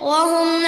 وهم